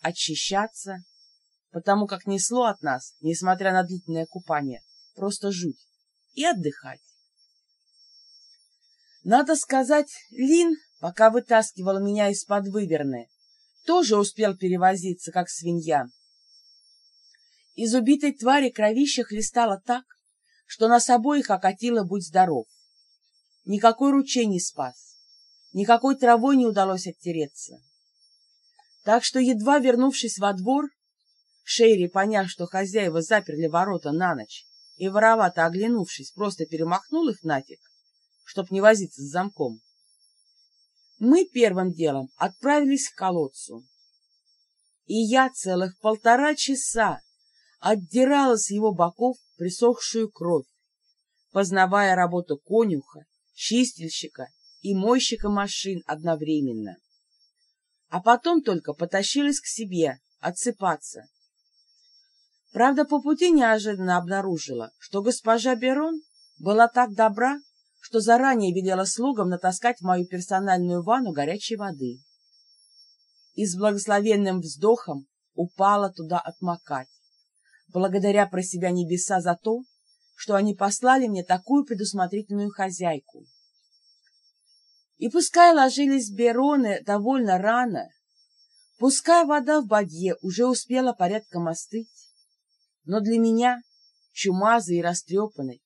очищаться, потому как несло от нас, несмотря на длительное купание, просто жуть, и отдыхать. Надо сказать, Лин, пока вытаскивала меня из-под выверны, тоже успел перевозиться, как свинья. Из убитой твари кровища хлестало так, что нас обоих окатило «Будь здоров». Никакой ручей не спас, никакой травой не удалось оттереться. Так что, едва вернувшись во двор, Шейри, поняв, что хозяева заперли ворота на ночь, и воровато оглянувшись, просто перемахнул их нафиг, чтоб не возиться с замком, мы первым делом отправились к колодцу. И я целых полтора часа отдирала с его боков присохшую кровь, познавая работу конюха, чистильщика и мойщика машин одновременно. А потом только потащились к себе отсыпаться. Правда, по пути неожиданно обнаружила, что госпожа Берон была так добра, что заранее велела слугам натаскать в мою персональную ванну горячей воды. И с благословенным вздохом упала туда отмокать, благодаря про себя небеса за то, что они послали мне такую предусмотрительную хозяйку. И пускай ложились Бероны довольно рано, пускай вода в бадье уже успела порядком остыть, но для меня, чумазой и растрепанной,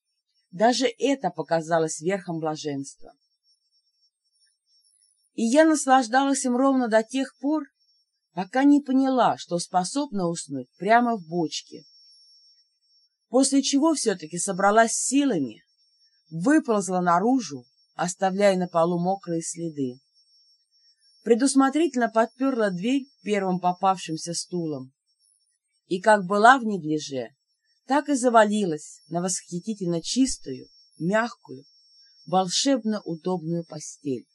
даже это показалось верхом блаженства. И я наслаждалась им ровно до тех пор, пока не поняла, что способна уснуть прямо в бочке. После чего все-таки собралась силами, выползла наружу, оставляя на полу мокрые следы. Предусмотрительно подперла дверь первым попавшимся стулом. И как была в неглиже, так и завалилась на восхитительно чистую, мягкую, волшебно удобную постель.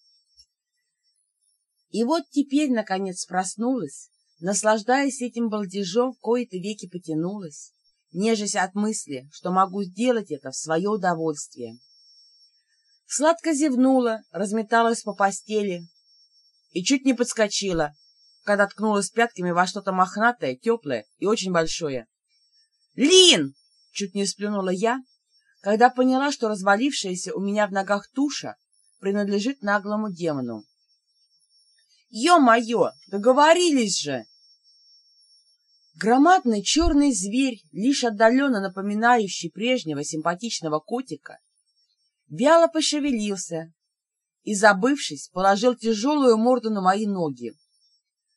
И вот теперь, наконец, проснулась, наслаждаясь этим балдежом, кои-то веки потянулась, нежась от мысли, что могу сделать это в свое удовольствие. Сладко зевнула, разметалась по постели и чуть не подскочила, когда ткнулась пятками во что-то мохнатое, теплое и очень большое. «Лин!» — чуть не сплюнула я, когда поняла, что развалившаяся у меня в ногах туша принадлежит наглому демону. «Е-мое! Договорились же!» Громадный черный зверь, лишь отдаленно напоминающий прежнего симпатичного котика, вяло пошевелился и, забывшись, положил тяжелую морду на мои ноги.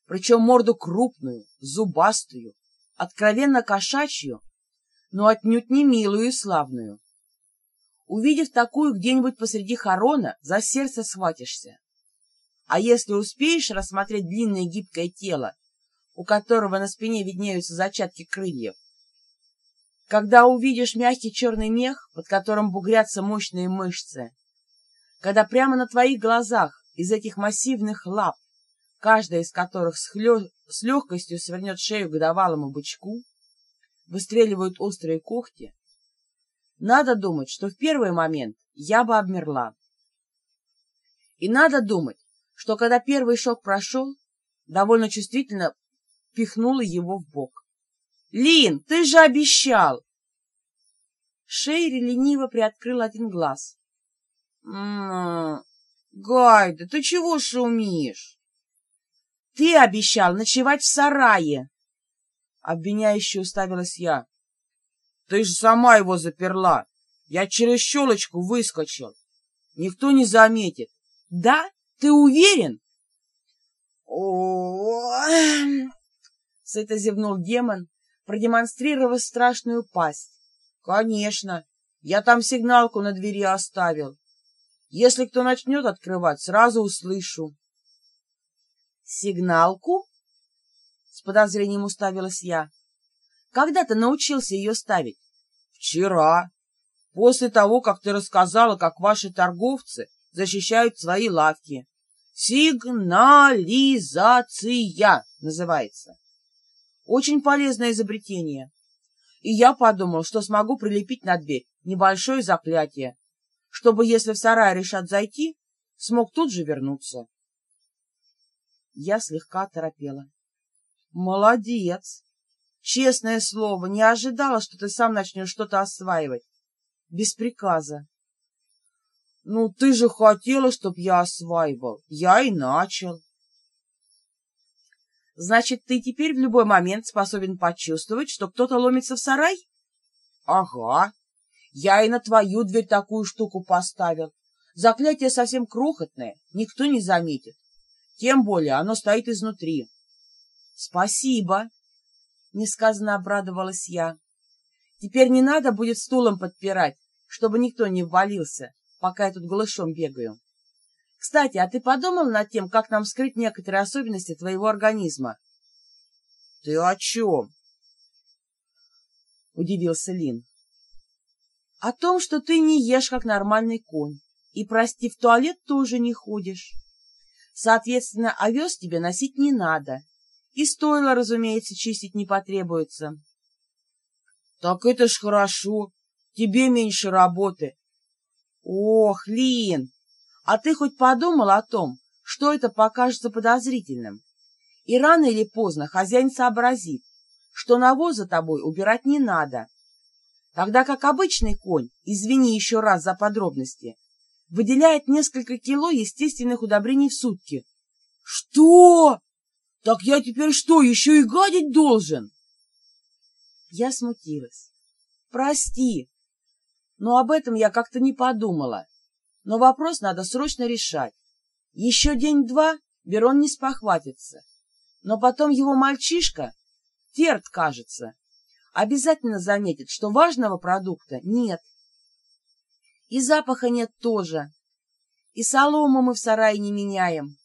Причем морду крупную, зубастую, откровенно кошачью, но отнюдь не милую и славную. Увидев такую где-нибудь посреди хорона, за сердце схватишься. А если успеешь рассмотреть длинное гибкое тело, у которого на спине виднеются зачатки крыльев, когда увидишь мягкий черный мех, под которым бугрятся мощные мышцы, когда прямо на твоих глазах из этих массивных лап, каждая из которых с, хлё... с легкостью свернет шею годовалому бычку, выстреливают острые когти, надо думать, что в первый момент я бы обмерла. И надо думать, что когда первый шок прошел, довольно чувствительно пихнула его в бок. «Лин, ты же обещал!» Шейри лениво приоткрыл один глаз. «М-м-м, Гайда, ты чего шумишь?» «Ты обещал ночевать в сарае!» Обвиняюще уставилась я. «Ты же сама его заперла! Я через щелочку выскочил! Никто не заметит!» «Да? Ты уверен?» «О-о-о!» Сыто зевнул демон, продемонстрировав страшную пасть. «Конечно! Я там сигналку на двери оставил. Если кто начнет открывать, сразу услышу». «Сигналку?» С подозрением уставилась я. Когда ты научился ее ставить? Вчера. После того, как ты рассказала, как ваши торговцы защищают свои лавки. Сигнализация называется. Очень полезное изобретение. И я подумал, что смогу прилепить на дверь небольшое заклятие, чтобы, если в сарай решат зайти, смог тут же вернуться. Я слегка торопела. Молодец. Честное слово, не ожидала, что ты сам начнешь что-то осваивать. Без приказа. Ну, ты же хотела, чтоб я осваивал. Я и начал. Значит, ты теперь в любой момент способен почувствовать, что кто-то ломится в сарай? Ага. Я и на твою дверь такую штуку поставил. Заклятие совсем крохотное, никто не заметит. Тем более оно стоит изнутри. Спасибо. Несказанно обрадовалась я. Теперь не надо будет стулом подпирать, чтобы никто не ввалился, пока я тут голышом бегаю. Кстати, а ты подумал над тем, как нам скрыть некоторые особенности твоего организма? — Ты о чем? — удивился Лин. — О том, что ты не ешь, как нормальный конь, и, прости, в туалет тоже не ходишь. Соответственно, овес тебе носить не надо, и стоило, разумеется, чистить не потребуется. — Так это ж хорошо, тебе меньше работы. — Ох, Лин, а ты хоть подумал о том, что это покажется подозрительным? И рано или поздно хозяин сообразит, что навоз за тобой убирать не надо. Тогда как обычный конь, извини еще раз за подробности, выделяет несколько кило естественных удобрений в сутки. Что? Так я теперь что, еще и гадить должен? Я смутилась. Прости, но об этом я как-то не подумала. Но вопрос надо срочно решать. Еще день-два Берон не спохватится. Но потом его мальчишка, Ферд, кажется, обязательно заметит, что важного продукта нет. И запаха нет тоже. И солому мы в сарае не меняем.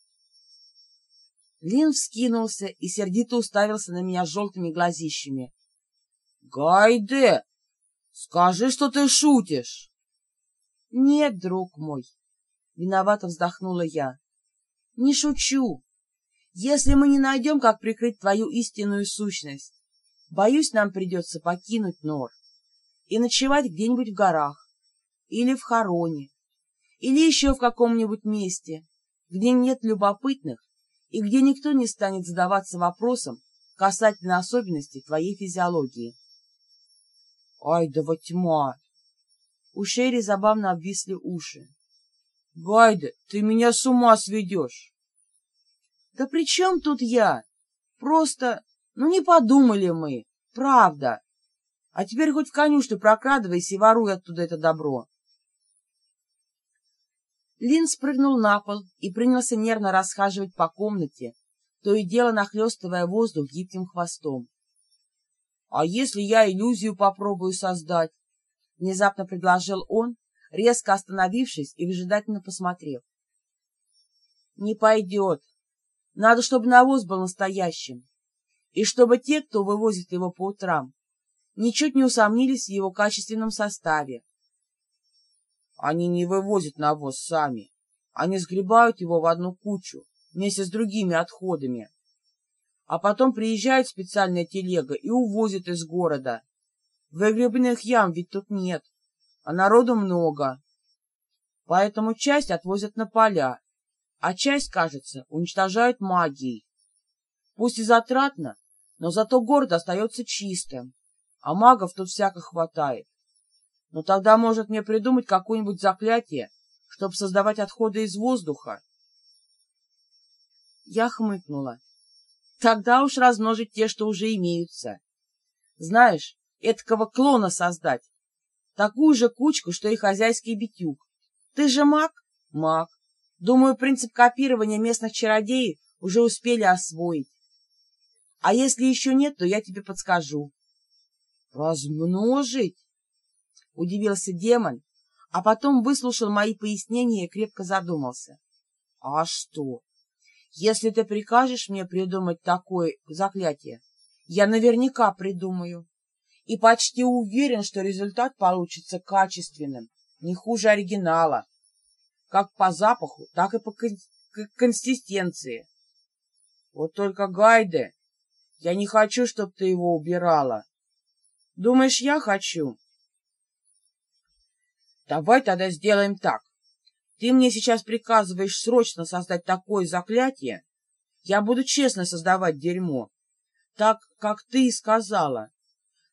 Лин вскинулся и сердито уставился на меня желтыми глазищами. — Гайде, скажи, что ты шутишь. — Нет, друг мой, — виновато вздохнула я. — Не шучу. Если мы не найдем, как прикрыть твою истинную сущность, боюсь, нам придется покинуть Нор и ночевать где-нибудь в горах или в Хороне, или еще в каком-нибудь месте, где нет любопытных и где никто не станет задаваться вопросом касательно особенностей твоей физиологии. — Ай да во тьма! У Шерри забавно обвисли уши. — Гайда, ты меня с ума сведешь! — Да при чем тут я? Просто, ну не подумали мы, правда. А теперь хоть в конюшню прокрадывайся и воруй оттуда это добро. Лин спрыгнул на пол и принялся нервно расхаживать по комнате, то и дело нахлестывая воздух гибким хвостом. — А если я иллюзию попробую создать? — внезапно предложил он, резко остановившись и выжидательно посмотрев. «Не пойдет. Надо, чтобы навоз был настоящим, и чтобы те, кто вывозит его по утрам, ничуть не усомнились в его качественном составе. Они не вывозят навоз сами, они сгребают его в одну кучу вместе с другими отходами, а потом приезжает специальная телега и увозит из города, Выгребных ям ведь тут нет, а народу много. Поэтому часть отвозят на поля, а часть, кажется, уничтожают магией. Пусть и затратно, но зато город остается чистым, а магов тут всяко хватает. Но тогда может мне придумать какое-нибудь заклятие, чтобы создавать отходы из воздуха. Я хмыкнула. Тогда уж размножить те, что уже имеются. Знаешь, эткого клона создать. Такую же кучку, что и хозяйский битюк. Ты же маг? Маг. Думаю, принцип копирования местных чародеев уже успели освоить. А если еще нет, то я тебе подскажу. Размножить? Удивился демон, а потом выслушал мои пояснения и крепко задумался. А что? Если ты прикажешь мне придумать такое заклятие, я наверняка придумаю и почти уверен, что результат получится качественным, не хуже оригинала, как по запаху, так и по консистенции. Вот только Гайде, я не хочу, чтобы ты его убирала. Думаешь, я хочу? Давай тогда сделаем так. Ты мне сейчас приказываешь срочно создать такое заклятие, я буду честно создавать дерьмо, так, как ты и сказала.